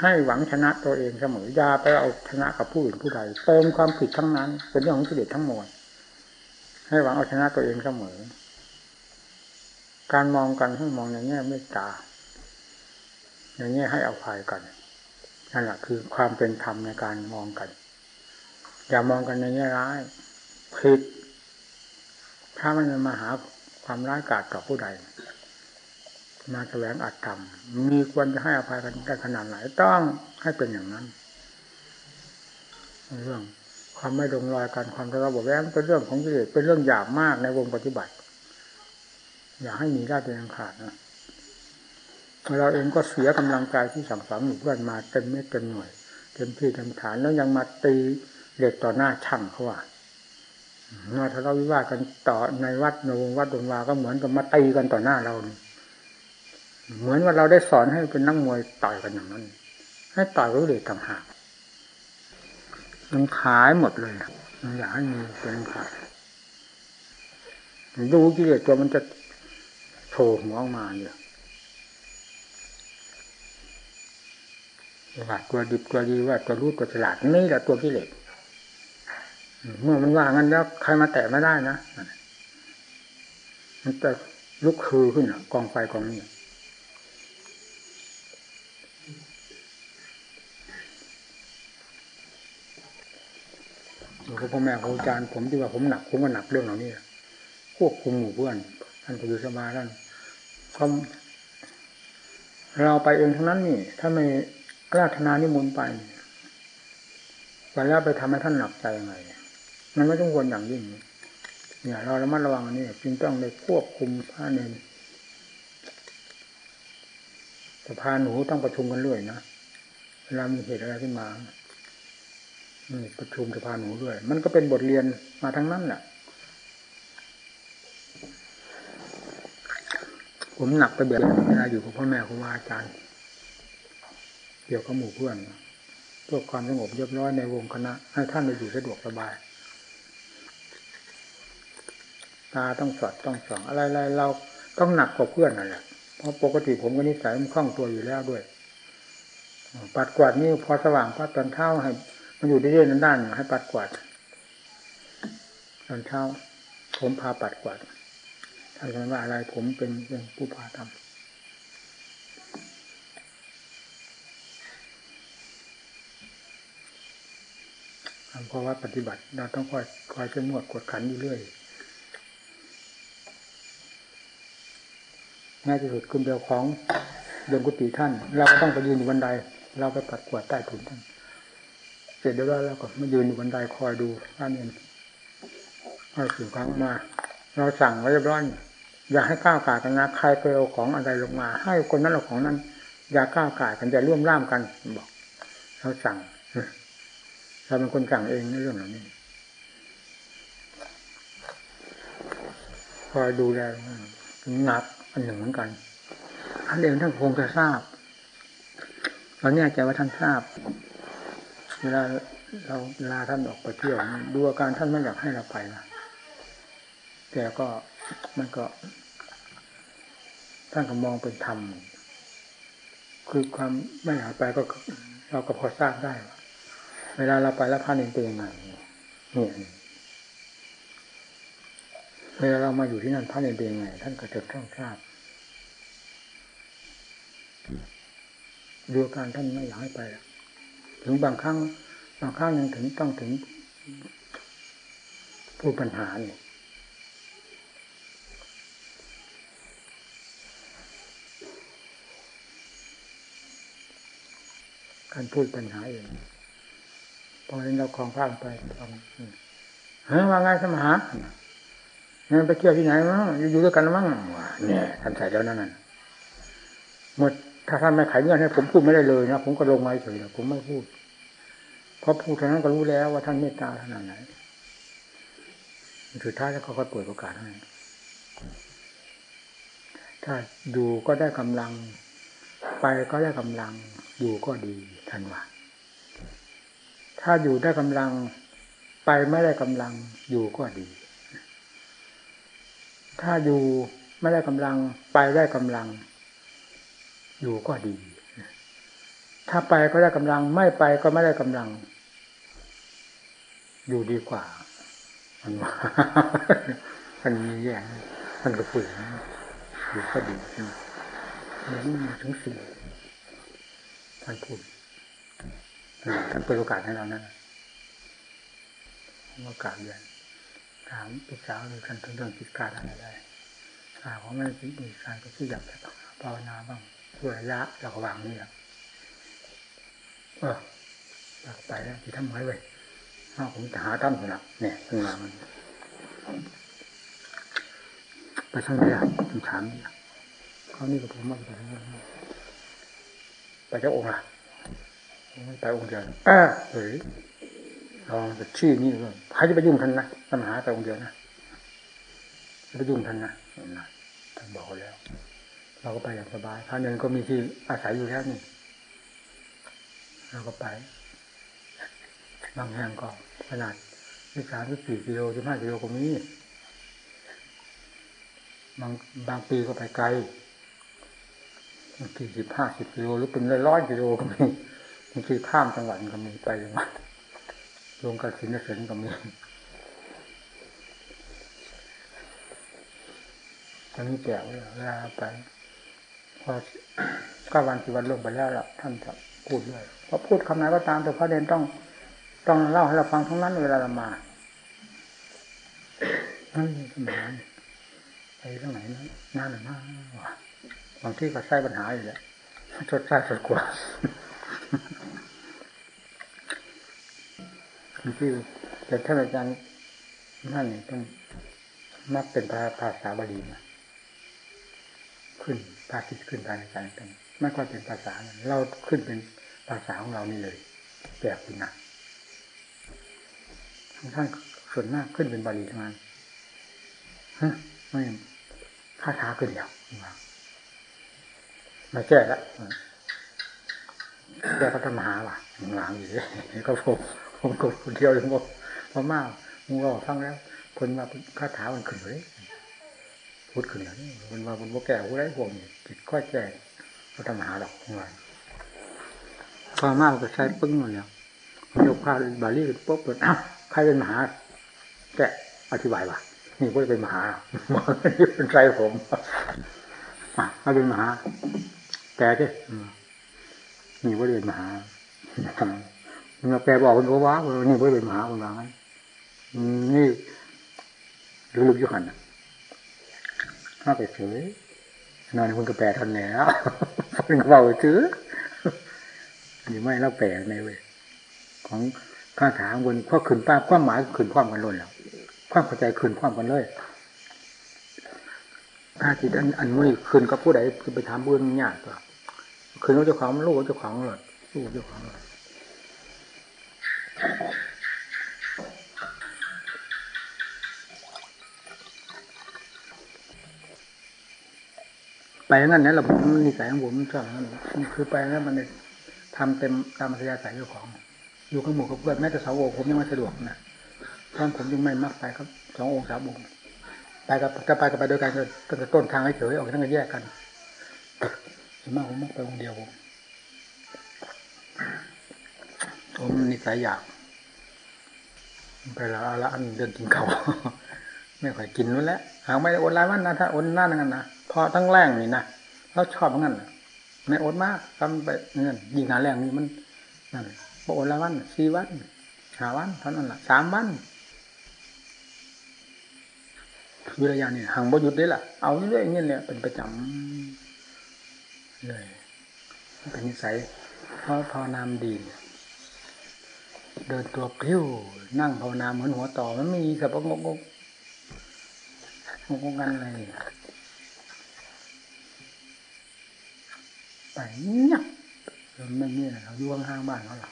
ให้หวังชนะตัวเองเสมออย่าไปเอาชนะกับผู้อื่นผู้ใดเป็นความผิดทั้งนั้น เป็นเรื่องของกิเลสทั้งหมดให้หวังเอาชนะตัวเองเสมอ การมองกันให้มองในแง่เมตตาในแง่ให้อภัยกันนั่นแหละคือความเป็นธรรมในการมองกัน อย่ามองกันในแง่ร้าย ผิดถ้ามันมาหาความร้ายกาจต่อผู้ใด มาแสวงอัดธรรม มีควรจะให้อภัยกันได้ขนาดไหนต้องให้เป็นอย่างนั้น เรื่องความไม่ลงรอยกันความทะเลาะเบาแว้งเป็นเรื่องของกิเลสเป็นเรื่องหยาบมากในวงปฏิบัติ อย่าให้มีได้เป็นอังขาดนะเราเองก็เสียกำลังกายที่สั่งสอนหมู่เพื่อนมาเต็มเม็ดเต็มหน่วยเต็มที่เต็มฐานแล้วยังมาตีเด็กต่อหน้าช่างเขาว่า มาทะเลาะวิวาทกันต่อในวัดในวงวัดดงวาก็เหมือนกับมาตีกันต่อหน้าเราเหมือนว่าเราได้สอนให้เป็นนักมวยต่อยกันอย่างนั้น ให้ต่อยรู้เด็กต่างหากมันขายหมดเลยมันอยากให้มีเป็นขายดูกิเลสตัวมันจะโผล่หัวออกมาเนี่ยว่าตัวดิบตัวดีว่าตัวรู้ตัวฉลาดนี่แหละตัวกิเลส เมื่อมันว่างั้นแล้วใครมาแตะไม่ได้นะมันจะลุกคือขึ้นกองไฟกองนี้หลวงพ่อแม่ครูอาจารย์ผมที่ว่าผมหนักผมก็หนักเรื่องเหล่านี้ควบคุมหมู่เพื่อนท่านพยุสมาท่านเขาเราไปเองทั้งนั้นนี่ ถ้าไม่กล้าธนานิมนต์ไปไปแล้วไปทำให้ท่านหนักใจยังไง มันไม่ต้องควรอย่างยิ่งเนี่ย เราระมัดระวังอันนี้จึงต้องได้ควบคุมผ้าเนนแต่พาหนูต้องประชุมกันเรื่อยนะเวลามีเหตุอะไรขึ้นมาประชุมสภาหนูด้วย มันก็เป็นบทเรียนมาทั้งนั้นแหละผมหนักไปแบบเวลาอยู่กับพ่อแม่ครูอาจารย์เกี่ยวกับหมู่เพื่อนเพื่อความสงบเรียบร้อยในวงคณะให้ท่านได้อยู่สะดวกสบาย ตาต้องสอดต้องส่อง อะไรๆเราต้องหนักกว่าเพื่อนนั่นแหละเพราะปกติผมก็นิสัยมันคล่องตัวอยู่แล้วด้วย ปัดกวาดนี่พอสว่างพัดตอนเท้าให้ มันอยู่เรื่อยๆด้านให้ปัดกวาดตอนเช้า ผมพาปัดกวาดถ้านว่าอะไรผมเป็นเป็นผู้พาทำเพราะว่าปฏิบัติเราต้องคอยคอยเข้มงวดกดขันอยู่เรื่อย แม้ที่สุดคุณเดียวของเดินกุฏิท่าน เราก็ต้องไปยืนอยู่บันได เราไปปัดกวาดใต้ถุนท่าน เสร็จแล้วเราก็มายืนอยู่บันไดคอยดูท่านเองพอถึงครั้งมา เราสั่งไว้เรียบร้อยอย่าให้ก้าวกายกันนะใครไปเอาของอะไรลงมา ให้คนนั้นเอาของนั้น อย่าก้าวกายกันอย่าร่วมร่ามกันบอกเราสั่งเราเป็นคนสั่งเองในเรื่องเหล่านี้คอยดูแลหนัก อันหนึ่งเหมือนกันท่านเองท่านคงจะทราบเราแน่ใจว่าท่านทราบ เวลาเราลาท่านออกไปเที่ยวดูอาการท่านไม่อยากให้เราไปนะแต่ก็มันก็ ท่านก็มองเป็นธรรมคือความไม่อยากไปก็เราก็พอทราบได้ เวลาเราไปแล้วพระเนรเป็นยังไงเนี่ยเวลาเรามาอยู่ที่นั่นพระเนรเป็นยังไงท่านก็จะต้องทราบ ดูการท่านไม่อยากให้ไป ถึงบางครั้ง บางครั้งยังถึงต้องถึงผู้ปัญหาเนี่ยการพูดปัญหาเองพอเห็นเราคลองพลาดไปฟังเฮ้ยว่าไงสมหาเนี่ยไปเที่ยวที่ไหนมั้งอยู่ด้วยกันมั้งเนี่ยท่านใส่แล้วนั่นหมด ถ้าท่านไม่ขายเงินให้ผมพูดไม่ได้เลยนะผมก็ลงไมาเฉยผมไม่พูด เพราะพูดเท่านั้นก็รู้แล้วว่าท่านเมตตาขนาดไหนสุดท้ายแล้วเขาก็เปิดโอกาสให้ถ้าดูก็ได้กำลัง ไปก็ได้กำลัง อยู่ก็ดีท่านว่าถ้าอยู่ได้กำลัง ไปไม่ได้กำลัง อยู่ก็ดี ถ้าอยู่ไม่ได้กำลัง ไปได้กำลัง อยู่ก็ดี ถ้าไปก็ได้กำลัง ไม่ไปก็ไม่ได้กำลัง อยู่ดีกว่ามันว่ามันมีแย่มันก็ฝืนอยู่ก็ดีมันไม่มีถึงสิ่ท่านพูดท่านเปิดโอกาสให้เรานั่นโอกาสเรียนถามปีสาวหรือท่านถึงเรื่องกิจการอะไรได้ถ้าเขาไม่คิดมีการก็ที่อยากจะภาวนาบ้าง ช่วยระยะเราก็วางนี่แหละเออไปแล้วที่ทำไว้เว้ยถ้าผมจะหาตั้มสนับเนี่ยขึ้นมามันไปช่างเดียวผมถามเนี่เขานี่กับผมมาไปทางนั้นไปเจ้าองค์ล่ะไม่ไปองค์เดียวเออเฮ้ยลองจะชี้นี่เลยใครจะไปยุ่งทันนะปัญหาไปองค์เดียวนะจะไปยุ่งทันนะท่านบอกแล้ว เราก็ไปอย่างสบายพระเนก็มีที่อาศัยอยู่แล้วนี่เราก็ไป บางแห่งก็ขนาดที่สามที่สี่กิโลที่ห้ากิโลก็มีบางบางปีก็ไปไกลบางทีสิบห้าสิบกิโลหรือเป็นร้อยกิโลก็มีบางทีข้ามจังหวัดก็มีไปจังหวัดลงกระสินเสนก็มีตอนนี้แก่เวลาไป พอก้าวันสิวันลงไปแล้วล่ะท่านจะพูดเลยพอพูดคำไหนก็ตามแต่พระเดนต้อง ต้องเล่าให้เราฟังทั้งนั้นเวลาเรามานั่นสมัยไปทางไหนนะนนานหรือมากวะบางที่ก็ใช้ปัญหาอยู่แหละชดใช้สดกว่าบางที่แต่ท่านอาจารย์นั่นนี่ต้องมักเป็นภาษาบาลีนะขึ้น ภาษิตขึ้นภายในใจกันไม่ค่อยเป็นภาษา เราขึ้นเป็นภาษาของเรานี่เลยแปลกดีนะท่านส่วนมากขึ้นเป็นบาลีทั้งนั้นฮะไม่คาถาขึ้นเดียวมาแก้แล้วแก้ก็ทำมหาว่ะหลังอยู่เลยก็ผมผมก็คนเดียวเลยผมพอมากมึงก็ฟังแล้ว คนมาคาถามันขึ้นเลย พูดขึ้นแล้วมันมาบนพวกแก่ผู้ได้ห่วงจิตค่อยแก่ก็ทำมหาดอกทั้งวันพอมากก็ใช้ปึ้งมดแล้วยกพาบาลีปุ๊บเปิดอ้าวใครเป็นมหาแกอธิบายว่านี่ก็เป็นมหาเป็นใจผมอะถ้าเป็นมหาแต่ที่นี่ก็เป็นมหาเมื่อแปลบอกคนก็ว้านี่ก็เป็นมหาคนว่างั้นนี่ลึกๆอยู่หัน ถ้าไปเฉยนอนคุณก็แปลทันแล้วคุณก็บอกซื้อนี่ไม่แล้วแปลในเว้ยของคาถาบนข้อขืนป้าความหมายขืนความกันล้นแล้วความเข้าใจขืนความกันเลยถ้าจิตอันอันนี้ขืนกับผู้ใดคือไปถามบุญยากกว่าขืนเจ้าของลูกเจ้าของเลยลูกเจ้าของเลย ไปงั้นนะเราผมนิสัยของผมชอบงั้นคือไปแล้วมันทำเต็มตามอัธยาศัยเจ้าของ อยู่กับหมู่กับเพื่อนแม้แต่สาวโอผมยังไม่สะดวกนะตอนผมยังไม่มากไปครับสององค์สามองค์ไปกับจะไปกับไปโดยกันตั้งแต่ต้นทางให้เฉยออกทั้งกันแยกกันส่วนมากผมมักไปองเดียวผมผมนิสัยอยากไปละละอันเดินกินเขาไม่ค่อยกินนู้นแล้วหากไม่อดรายวันนะถ้าอดหน้านั่นนะ พอทั้งแรงนี่นะเราชอบงั้นไม่อดมากทำไปเงินยิงหาแรงนี่มันนั่นพออดราวันสี่วันหาวันเท่านั้นแหละสามวันคือระยะนี่ห่างบ่หยุดได้ล่ะ เอาเรื่อยๆเงี้ยเนี่ยเป็นประจำเลยเป็นนิสัยเพราะภาวนามดี เดินตัวพลิ้วนั่งภาวนาเหมือนหัวต่อมันมีสับงกงกงกันเลย ไปเนี่ยไม่เนี่ยเราอยู่ข้างๆบ้านเขาหรอ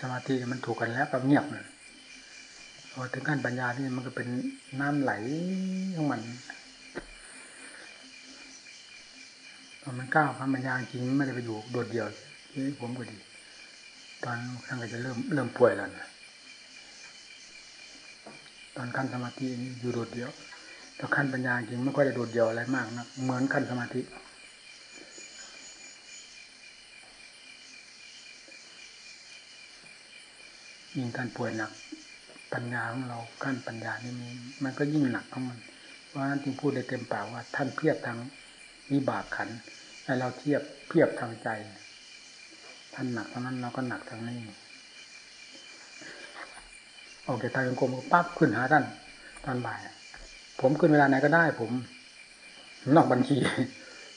สมาธิมันถูกกันแล้วกับเงียบเลยพอถึงขั้นปัญญาที่มันก็เป็นน้ำไหลของมันพอนมันก้าวพันปัญญาจริงไม่ได้ไปอยู่โดดเดี่ยวนี่ผมก็ดี ตอนขั้นก็จะเริ่มเริ่มป่วยแล้วนะตอนขั้นสมาธิอยู่โดดเดี่ยว แต่ขั้นปัญญาจริงไม่ค่อยได้โดดเดี่ยวอะไรมากนะเหมือนขั้นสมาธิยิ่งท่านป่วยหนักปัญญาของเราขั้นปัญญานี่มันก็ยิ่งหนักของมันเพราะฉะนั้นจึงพูดได้เต็มปากว่า ท่านเพียบทางวิบากขันให้เราเทียบเพียบทางใจ ท่านหนักเท่านั้นเราก็หนักทางนี้ออกจากทางกรมปั๊บขึ้นหาท่านตอนบ่าย ผมขึ้นเวลาไหนก็ได้ ผม นอกบัญชี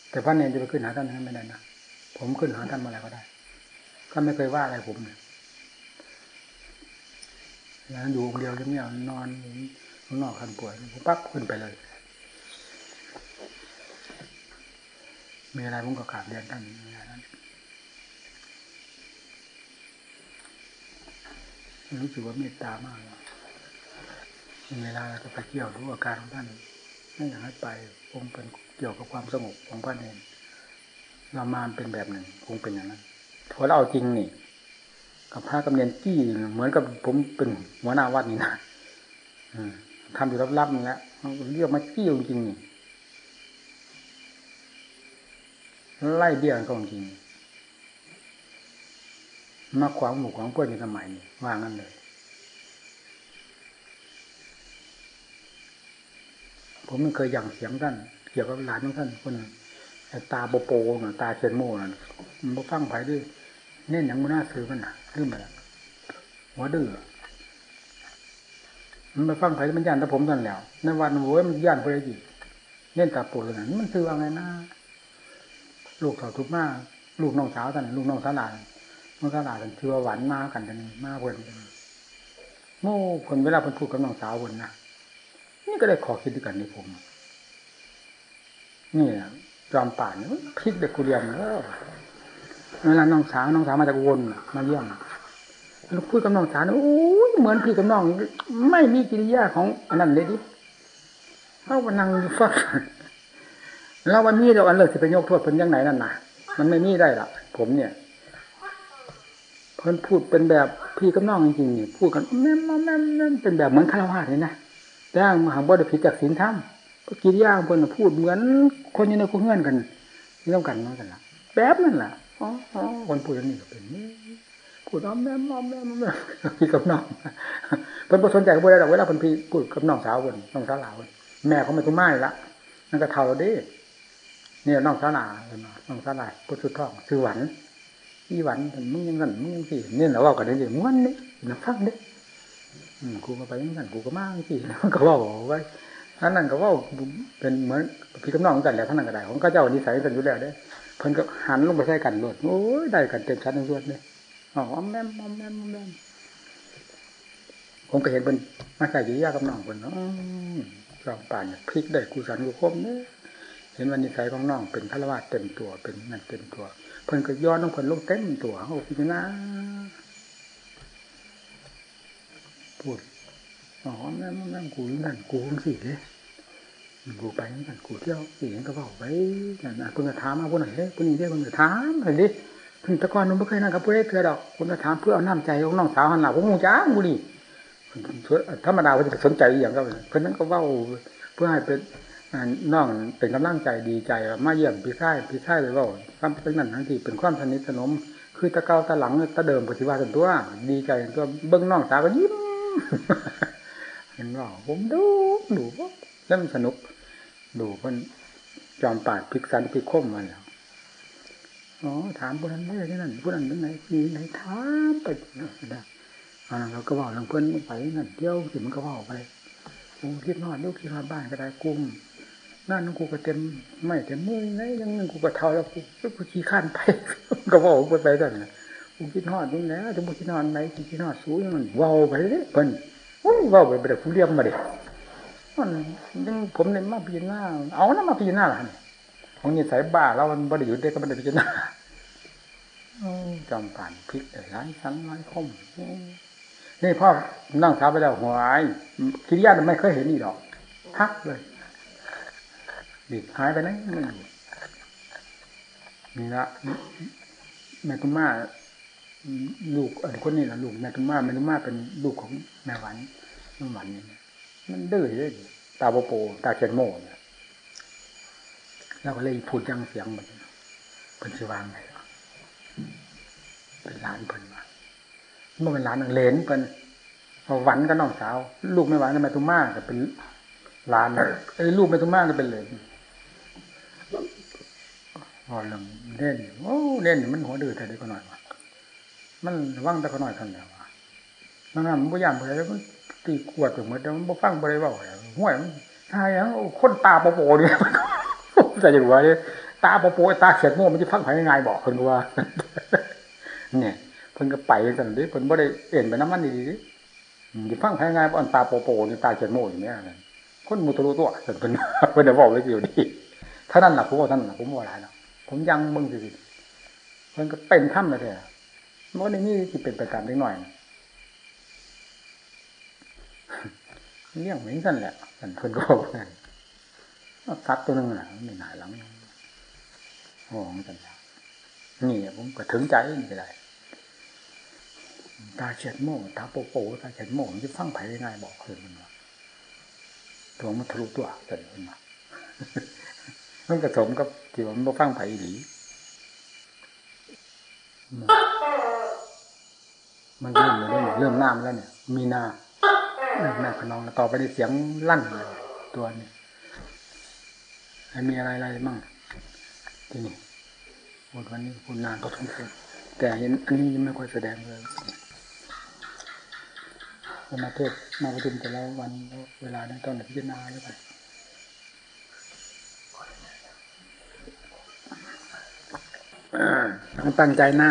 แต่พระเนรจะไปขึ้นหาท่านนั้นไม่ได้นะผมขึ้นหาท่านเมื่อไรก็ได้ก็ไม่เคยว่าอะไรผมเนี่ยแล้วอยู่คนเดียวเงียบๆนอนข้างนอกคันป่วยปั๊บขึ้นไปเลย มีอะไรผมก็กาบเรียนท่านนั้นรู้สึกว่าเมตตามากเลา เราจะไปเที่ยวรู้อาการของท่านไม่อยากให้ไปคงเป็นเกี่ยวกับความสงบของพระเนรเรามาเป็นแบบหนึ่งคงเป็นอย่างนั้นพอเราเอาจริงนี่ กับพระกำเนินกี้เหมือนกับผมเป็นหัวหน้าวัดนี่นะทำอยู่ลับๆนี่แหละเรียกมากี้จริงนี่ไล่เบี้ยกันจริงมาขวางหมู่ของเพื่อนในสมัยนี้ว่างั้นเลย ผมไม่เคยยั่งเสียงท่านเกี่ยวกับหลานของท่านคนตาโปโปน่ะตาเชนโม่น่ะมันฟังไผ่ด้วยเน้นอย่างมันน่าซื้อมันน่ะลืมไปแล้วหัวดื้อมันไปฟังไผ่มันย่านแต่ผมตอนแล้วในวันโว้ยมันย่านไปเลยจีเน้นตาโปเลยนะมันซื้อว่าไงนะลูกเขาทุกมากลูกน้องสาวท่านลูกน้องสาวหลานน้องสาวหลานถือว่าหวานมากกันกันมากเพิ่นโม่คนเวลาเพิ่นพูดกับน้องสาวเพิ่นนะ นี่ก็ได้ขอคิดด้วยกันในผมนี่จอมป่านพลิกเด็กกุเรียนแล้วเวลาน้องสาวน้องสาวมาจากวนมาเยี่ยมแล้วพูดกับน้องสาวโอ้ยเหมือนพี่กับน้อง ไม่มีกิริยาของอันนั้นเลยดิเขาวันนั่งฟักเราวันนี้เราอันเลิกจะไปยกโทษเพิ่นยังไหนนั่นน่ะ มันไม่มีได้ละผมเนี่ย เพิ่นพูดเป็นแบบพี่กับน้องจริงๆพูดกันแม่แม่แม่เป็นแบบเหมือนคารวะเลยนะ แต่มหาบดผิดจากศีลธรรมก็กิริยาเพิ่นพูดเหมือน คนอยู่ในคู่เงื่อนกันนี่ต้องกันนั่นกันละแบบนั่นแหละอ๋อคนพูดอย่างนี้ก็เป็นพูดอ้อมแม่อ้อมแม่อ้อมแม่พี่กับน้องเพิ่นบ่สนใจกับพวกเราเวลาเพิ่นพี่พูดกับน้องสาวเพิ่นน้องสาวหลาวแม่เขาไม่ทุ่มไม้ละนั่นก็เท่าเด้เนี่ยน้องสาวหลานน้องสาวหลาพุทธทองซื้อหวันอีหวันมึงยังงั้นมึงยังสิเนี่ยเราว่ากันได้ม้วนนี่นะฟังเด้ กูก็ไปยังงั้นกูก็มาสิก็ว่าไว้ท่านนั่นก็ว่าเป็นเหมือนพี่กับน้องกันแหละท่านนั่นก็ได้ของก็เจ้านิสัยกันอยู่แล้วเด้เพิ่นก็หันลงไปใส่กันโลดโอ้ยได้กันเต็มชั้นทั้งส่วนเลยอ๋อแม่มแม่มแม่มผมก็เห็นเพิ่นมาใส่ยี่ยากับน้องเพิ่นเนาะจอมป่านพลิกได้กูสันกูคมเนี่ยเห็นวันนิสัยของน้องเป็นพระวาเต็มตัวเป็นนั่นเต็มตัว เพิ่นก็ย้อนน้องเพิ่นลงเต็มตัวโอ้พี่นะ พูดอ๋อแม่แม่กูนั่นกูคงสิเลยกูไปนั่นกูเที่ยวสิก็บอกไปนั่นเพิ่งจะถามมาพวกไหนเด้พวกนี้เด้เพิ่งจะถามเห็นดิเพิ่งตะกอนนุ่มไม่เคยนั่งกับผู้ใดเถื่อดอกคุณจะถามเพื่อเอาน้ำใจของน้องสาวหันหลังผมคงจ้าบุรีธรรมดาเขาจะสนใจอย่างก็เพื่อนนั้นก็ว่าเพื่อให้เป็นน้องเป็นกำลังใจดีใจมาเยี่ยมพี่ชายพี่ชายเลยว่าความเป็นนั่นทั้งที่เป็นความสนิทสนม คือตะเกาตะหลังตะเดิมปฏิวัติตัว ดีใจตัวเบิ้งน้องสาวก็ยิ้ม เห็นว่าผมดูดูแล้วมันสนุก ดูคนจอมปาดพิกสันพิกคมมาแล้วอ๋อถามผู้นั้นไม่ได้ที่นั่นผู้นั้นที่ไหนที่ไหนถามไปนะอ่าเราก็บอกหลังเพื่อนไปนั่นเที่ยวสิมันก็ว่าไปกูคิดนอดลูกคิดนอดบ้านก็ได้กุ้มนั่นกูก็เต็มไม่เต็มมือไงยังนึงกูก็เท่าแล้วกูกูขี้ข้านไปก็ว่าไปไปกันนะ กูคิดนอดนี่แล้วจะมึงคิดนอดไหนคิดนอดสูงมันว้าวไปเลยเพิ่นว้าวไปไปกูเรียมมาเด็มันยังผมเนี่ยมาพิจารณาเอานะมาพิจารณาล่ะของนี่สายบ้าแล้วมันบริยุทธ์ได้ก็ไม่ได้พิจารณาจอมผ่านพลิกหลายชั้นหลายคมนี่พ่อนั่งท้าไปแล้วหายคิดญาติไม่เคยเห็นนี่หรอกพักเลยดิหายไปไหนไม่อยู่นี่ละแม่ตุ้มา ลูกอันคนนี้ละลูกแม่ตุ้มาแม่ตุ้มาเป็นลูกของแม่หวันแม่หวันนี่มันดื้อเลยตาโปโป ตาเขียนโม่เนี่ยแล้วก็เลยพูดยังเสียงเหมันเป็นชิวางไงเป็นร้านเพิ่นมาเมื่อเป็นร้านเลนเพิ่นหวันก็น้องสาว ลูกไม่หวานแม่ตุ้มมาก็เป็นหลานไอ้ลูกแม่ตุ้มมาก็เป็นเลยพอเรื่องเล่นโอ้เล่นมันหัวดื้อแต่เด็กก็หน่อยวะ มันว่างแต่ก็หน่อยเท่านั้นวะนั่นมันบ่ยามบ่ได้แล้วมันตีขวดถึงหมดแล้วมันบ่ฟังบ่ได้เว้าห่วยมันทายยังคนตาโปโปเนี่ยแต่อย่ว่าเนี่ยตาโปโปตาเขียดโม่มันจะฟังไผยังไงบอกเพิ่นว่า เนี่ยเพิ่นก็ไปกันดิเพิ่นบ่ได้เอ็นไปน้ำมันดีดิจะฟังไผยังไงบ่อันตาโปโปนี่ตาเขียดโม่อย่างเนี้ยคนมุตรุตัวเพิ่นเพิ่นได้บอกไว้อยู่ดีท่านั้นล่ะผมว่าท่านล่ะผมบ่หลายหรอกผมยังมึงสิเพิ่นก็เป็นถ้ำเลยแท้ มันในนี้สิเป็นไปตามเล็กน้อยเลี้ยงเหมือนกันแหละท่นเพิ่นก็บอกงั้นสัตว์ตัวหนึงน่ะไม่หนายหลังโอ้ของกันแล้วนี่ผมก็ถึงใจไม่ได้ตาเฉียดโม่ตาโปโปตาเฉียดโม่จะฟังไผ่ได้ง่ายบอกคืนมันว่าตัวมันทะลุตัวเกิดขึ้นมามันกระสมกับที่ว่ามันบ่ฟังไผ่หลี มันเริ่มเลยเริ่มน้ำแล้วเนี่ย มีนาแม่ขนองต่อไปในเสียงลั่นเลยตัวนี้ให้มีอะไรอะไรมั่งที่นี่พูดวันนี้พูดนานก็ทั้งคืนแต่เห็นอันนี้ยังไม่ค่อยแสดงเลยมาเทศมาประชุมแต่ละวันเวลาในตอนพิจารณาหรือเปล่าตั้งใจนะ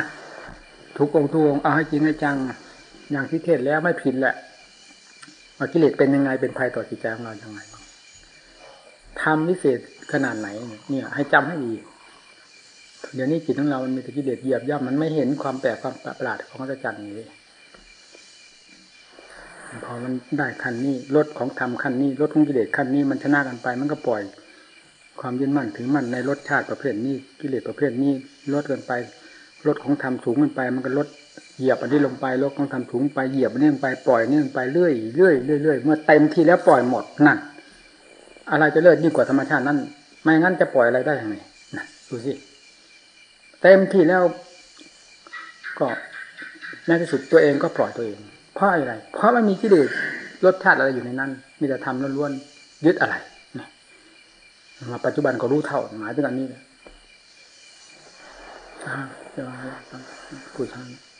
ทุกองทุกองเอาให้จริงให้จัง อย่างที่เทศแล้วไม่ผิดแหละว่ากิเลสเป็นยังไงเป็นภัยต่อจิตใจของเราอย่างไรทำวิเศษขนาดไหน เนี่ย ให้จำให้ดีเดี๋ยวนี้จิตของเรา มันมีแต่กิเลสเหยียบย่ำมันไม่เห็นความแปลกความประหลาดของพระจันทร์นี้พอมันได้ขั้นนี้ลดของธรรมขั้นนี้ลดของกิเลสขั้นนี้มันชนะกันไป มันก็ปล่อย ความยึดมั่นถึงมั่นในรสชาติประเภทนี้กิเลสประเภทนี้ลดกันไป ลดของธรรมสูงกันไป มันก็ลดเหยียบอันนี้ลงไปลดของธรรมสูงไปเหยียบอันนี้ลงไปปล่อยนี่ลงไปเรื่อยเรื่อยเรื่อยเมื่อเต็มที่แล้วปล่อยหมดนั่นอะไรจะเลิศยิ่งกว่าธรรมชาตินั่นไม่งั้นจะปล่อยอะไรได้ยังไงนะดูสิเต็มที่แล้ว ก็ในที่สุดตัวเองก็ปล่อยตัวเองเพราะอะไร เพราะมันมีกิเลสรสชาติอะไรอยู่ในนั้น มีแต่ทำล้วนๆยึดอะไรมาปัจจุบันก็รู้เท่าหมายถึงอันนี้แหละ จะมาพูดทาง